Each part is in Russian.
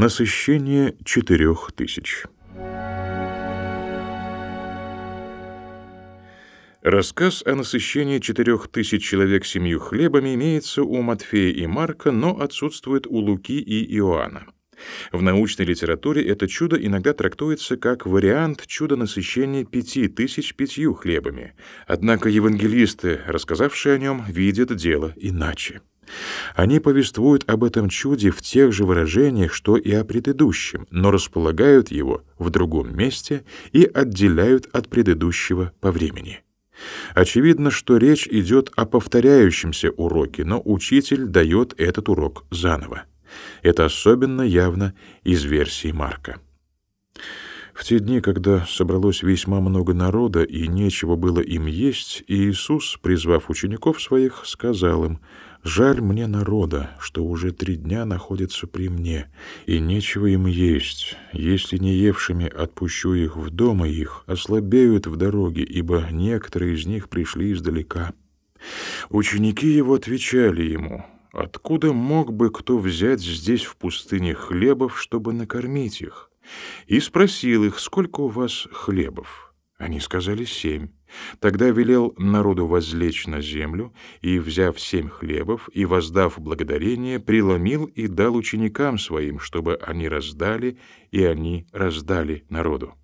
Насыщение четырех тысяч. Рассказ о насыщении четырех тысяч человек семью хлебами имеется у Матфея и Марка, но отсутствует у Луки и Иоанна. В научной литературе это чудо иногда трактуется как вариант чуда насыщения пяти тысяч пятью хлебами. Однако евангелисты, рассказавшие о нем, видят дело иначе. Они повествуют об этом чуде в тех же выражениях, что и о предыдущем, но располагают его в другом месте и отделяют от предыдущего по времени. Очевидно, что речь идет о повторяющемся уроке, но учитель дает этот урок заново. Это особенно явно из версии Марка. В те дни, когда собралось весьма много народа и нечего было им есть, Иисус, призвав учеников своих, сказал им, «Жаль мне народа, что уже три дня находятся при мне, и нечего им есть. Если не евшими отпущу их в дома их, ослабеют в дороге, ибо некоторые из них пришли издалека». Ученики его отвечали ему, Откуда мог бы кто взять здесь в пустыне хлебов, чтобы накормить их? И спросил их, сколько у вас хлебов? Они сказали семь. Тогда велел народу возлечь на землю, и, взяв семь хлебов и воздав благодарение, преломил и дал ученикам своим, чтобы они раздали, и они раздали народу.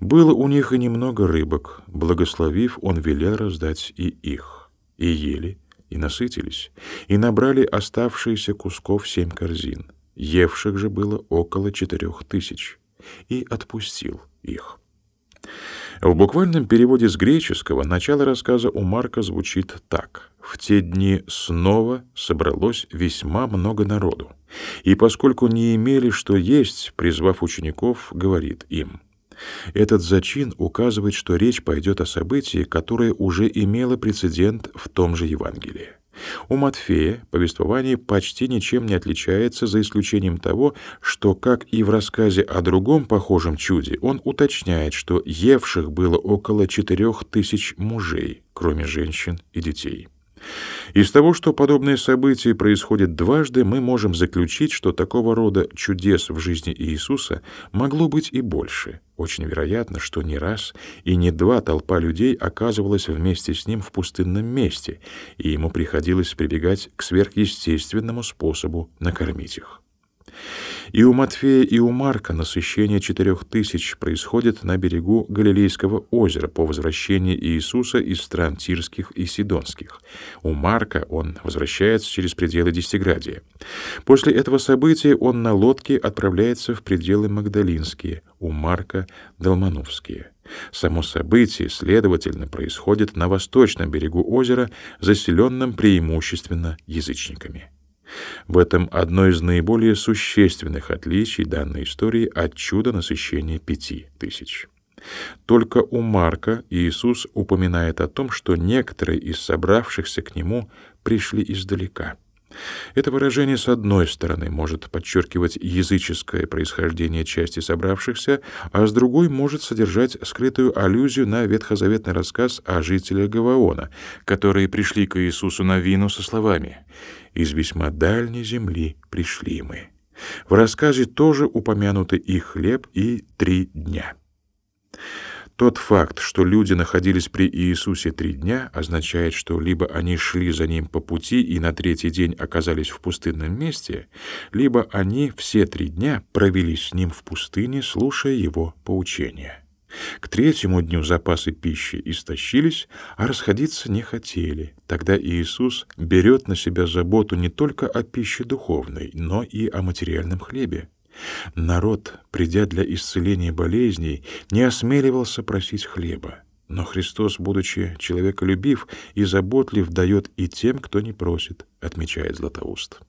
Было у них и немного рыбок, благословив, он велел раздать и их. И ели, и насытились, и набрали оставшиеся кусков семь корзин. Евших же было около четырех тысяч, и отпустил их. В буквальном переводе с греческого начало рассказа у Марка звучит так. В те дни снова собралось весьма много народу, и поскольку не имели что есть, призвав учеников, говорит им — этот зачин указывает, что речь пойдет о событии, которое уже имело прецедент в том же Евангелии. У Матфея повествование почти ничем не отличается, за исключением того, что, как и в рассказе о другом похожем чуде, он уточняет, что евших было около четырех тысяч мужей, кроме женщин и детей. Из того, что подобные события происходят дважды, мы можем заключить, что такого рода чудес в жизни Иисуса могло быть и больше. Очень вероятно, что не раз и не два толпа людей оказывалась вместе с ним в пустынном месте, и ему приходилось прибегать к сверхъестественному способу накормить их. И у Матфея, и у Марка насыщение четырех тысяч происходит на берегу Галилейского озера по возвращении Иисуса из стран Тирских и Сидонских. У Марка он возвращается через пределы Десятиградия. После этого события он на лодке отправляется в пределы Магдалинские, у Марка — Долмановские. Само событие, следовательно, происходит на восточном берегу озера, заселенном преимущественно язычниками. В этом одно из наиболее существенных отличий данной истории от чуда насыщения пяти тысяч. Только у Марка Иисус упоминает о том, что некоторые из собравшихся к нему пришли издалека. Это выражение, с одной стороны, может подчеркивать языческое происхождение части собравшихся, а с другой может содержать скрытую аллюзию на ветхозаветный рассказ о жителях Гаваона, которые пришли к Иисусу на вину со словами из весьма дальней земли пришли мы. В рассказе тоже упомянуты и хлеб, и три дня. Тот факт, что люди находились при Иисусе три дня, означает, что либо они шли за ним по пути и на третий день оказались в пустынном месте, либо они все три дня провели с ним в пустыне, слушая его поучения. К третьему дню запасы пищи истощились, а расходиться не хотели. Тогда Иисус берет на себя заботу не только о пище духовной, но и о материальном хлебе. Народ, придя для исцеления болезней, не осмеливался просить хлеба. Но Христос, будучи человеколюбив и заботлив, дает и тем, кто не просит, отмечает Златоуст.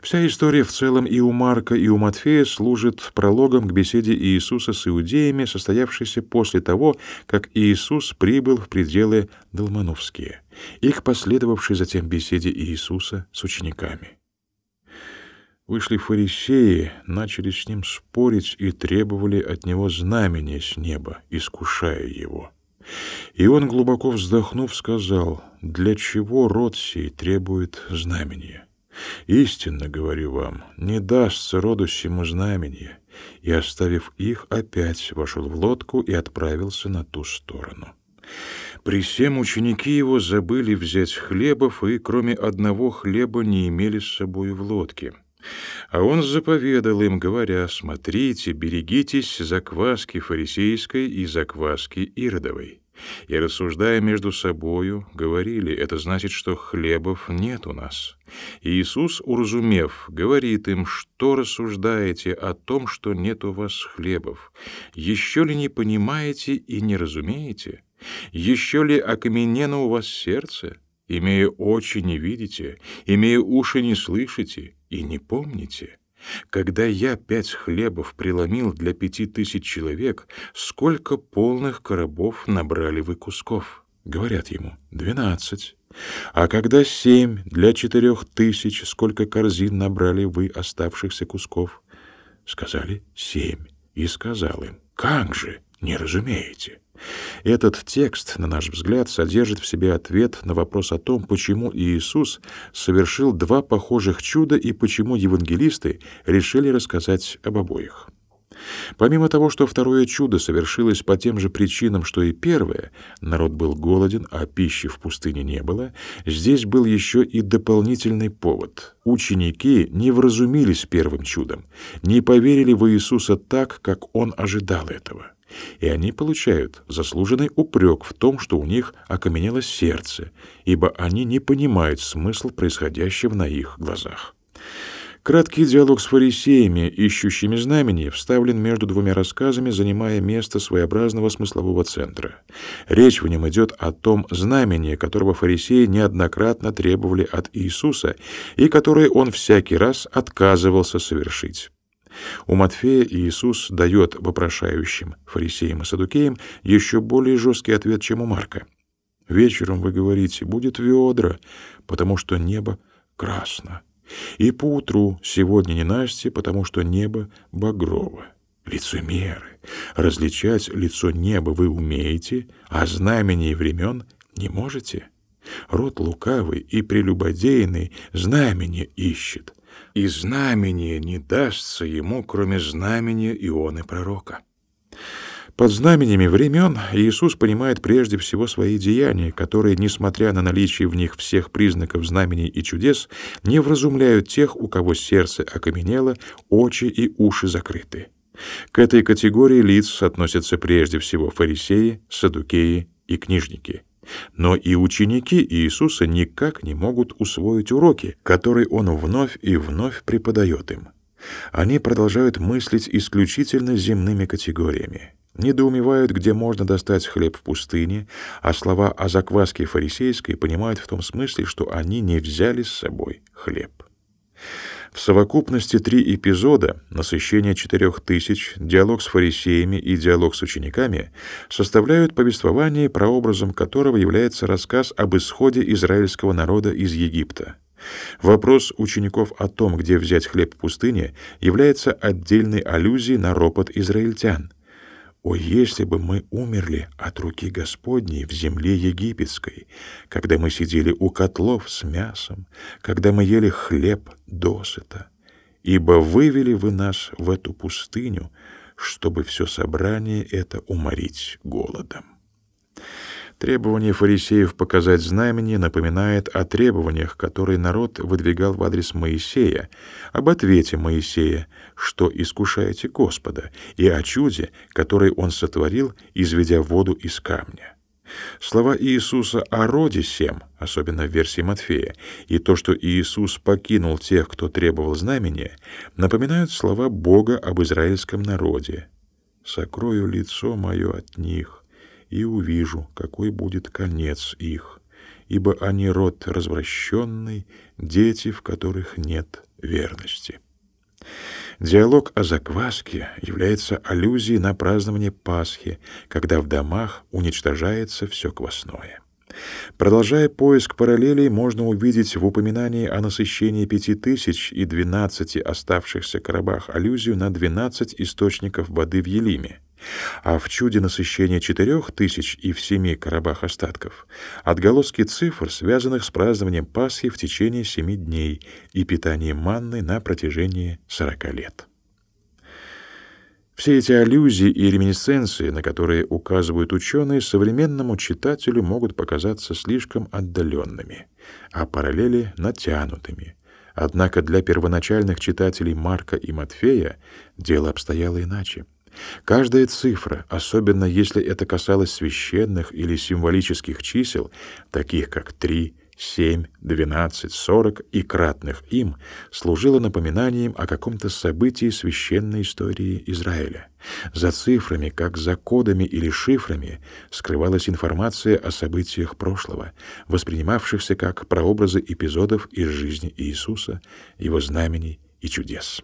Вся история в целом и у Марка, и у Матфея служит прологом к беседе Иисуса с иудеями, состоявшейся после того, как Иисус прибыл в пределы Долмановские, и к последовавшей затем беседе Иисуса с учениками. Вышли фарисеи, начали с ним спорить и требовали от него знамения с неба, искушая его. И он, глубоко вздохнув, сказал, «Для чего род сей требует знамения?» Истинно говорю вам, не дастся роду сему знамение. И, оставив их, опять вошел в лодку и отправился на ту сторону. При всем ученики его забыли взять хлебов, и кроме одного хлеба не имели с собой в лодке. А он заповедал им, говоря, «Смотрите, берегитесь закваски фарисейской и закваски иродовой». И, рассуждая между собою, говорили, это значит, что хлебов нет у нас. И Иисус, уразумев, говорит им, что рассуждаете о том, что нет у вас хлебов? Еще ли не понимаете и не разумеете? Еще ли окаменено у вас сердце? Имея очи не видите, имея уши не слышите и не помните? Когда я пять хлебов преломил для пяти тысяч человек, сколько полных коробов набрали вы кусков? Говорят ему, двенадцать. А когда семь для четырех тысяч, сколько корзин набрали вы оставшихся кусков? Сказали, семь. И сказал им, как же, не разумеете? Этот текст, на наш взгляд, содержит в себе ответ на вопрос о том, почему Иисус совершил два похожих чуда и почему евангелисты решили рассказать об обоих. Помимо того, что второе чудо совершилось по тем же причинам, что и первое, народ был голоден, а пищи в пустыне не было, здесь был еще и дополнительный повод. Ученики не вразумились первым чудом, не поверили в Иисуса так, как он ожидал этого и они получают заслуженный упрек в том, что у них окаменело сердце, ибо они не понимают смысл происходящего на их глазах. Краткий диалог с фарисеями, ищущими знамения, вставлен между двумя рассказами, занимая место своеобразного смыслового центра. Речь в нем идет о том знамении, которого фарисеи неоднократно требовали от Иисуса и которое он всякий раз отказывался совершить. У Матфея Иисус дает вопрошающим, фарисеям и садукеям, еще более жесткий ответ, чем у Марка. «Вечером вы говорите, будет ведра, потому что небо красно, и поутру сегодня не Насти, потому что небо багрово. Лицемеры, различать лицо неба вы умеете, а знамений времен не можете». Род лукавый и прелюбодейный знамение ищет, и знамение не дастся ему, кроме знамения Ионы пророка. Под знаменями времен Иисус понимает прежде всего свои деяния, которые, несмотря на наличие в них всех признаков знамений и чудес, не вразумляют тех, у кого сердце окаменело, очи и уши закрыты. К этой категории лиц относятся прежде всего фарисеи, садукеи и книжники — но и ученики Иисуса никак не могут усвоить уроки, которые Он вновь и вновь преподает им. Они продолжают мыслить исключительно земными категориями. Недоумевают, где можно достать хлеб в пустыне, а слова о закваске фарисейской понимают в том смысле, что они не взяли с собой хлеб. В совокупности три эпизода «Насыщение четырех тысяч», «Диалог с фарисеями» и «Диалог с учениками» составляют повествование, прообразом которого является рассказ об исходе израильского народа из Египта. Вопрос учеников о том, где взять хлеб в пустыне, является отдельной аллюзией на ропот израильтян — о, если бы мы умерли от руки Господней в земле египетской, когда мы сидели у котлов с мясом, когда мы ели хлеб досыта, ибо вывели вы нас в эту пустыню, чтобы все собрание это уморить голодом. Требование фарисеев показать знамение напоминает о требованиях, которые народ выдвигал в адрес Моисея, об ответе Моисея, что искушаете Господа, и о чуде, который он сотворил, изведя воду из камня. Слова Иисуса о роде сем, особенно в версии Матфея, и то, что Иисус покинул тех, кто требовал знамения, напоминают слова Бога об израильском народе. «Сокрою лицо мое от них, и увижу, какой будет конец их, ибо они род развращенный, дети, в которых нет верности. Диалог о закваске является аллюзией на празднование Пасхи, когда в домах уничтожается все квасное. Продолжая поиск параллелей, можно увидеть в упоминании о насыщении пяти тысяч и двенадцати оставшихся коробах аллюзию на двенадцать источников воды в Елиме. А в чуде насыщения четырех тысяч и в семи коробах остатков отголоски цифр, связанных с празднованием Пасхи в течение семи дней и питанием манной на протяжении сорока лет. Все эти аллюзии и реминисценции, на которые указывают ученые, современному читателю могут показаться слишком отдаленными, а параллели натянутыми. Однако для первоначальных читателей Марка и Матфея дело обстояло иначе. Каждая цифра, особенно если это касалось священных или символических чисел, таких как три, 7, 12, 40 и кратных им служило напоминанием о каком-то событии священной истории Израиля. За цифрами, как за кодами или шифрами, скрывалась информация о событиях прошлого, воспринимавшихся как прообразы эпизодов из жизни Иисуса, его знамений и чудес.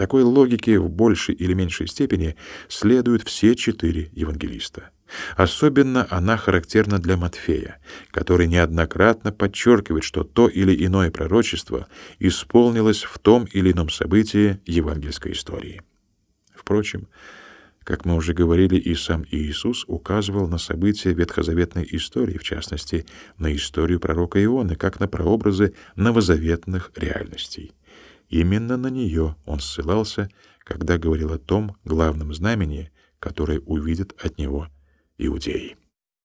Такой логике в большей или меньшей степени следуют все четыре евангелиста. Особенно она характерна для Матфея, который неоднократно подчеркивает, что то или иное пророчество исполнилось в том или ином событии евангельской истории. Впрочем, как мы уже говорили, и сам Иисус указывал на события ветхозаветной истории, в частности, на историю пророка Ионы, как на прообразы новозаветных реальностей. Именно на нее он ссылался, когда говорил о том главном знамении, которое увидят от него иудеи.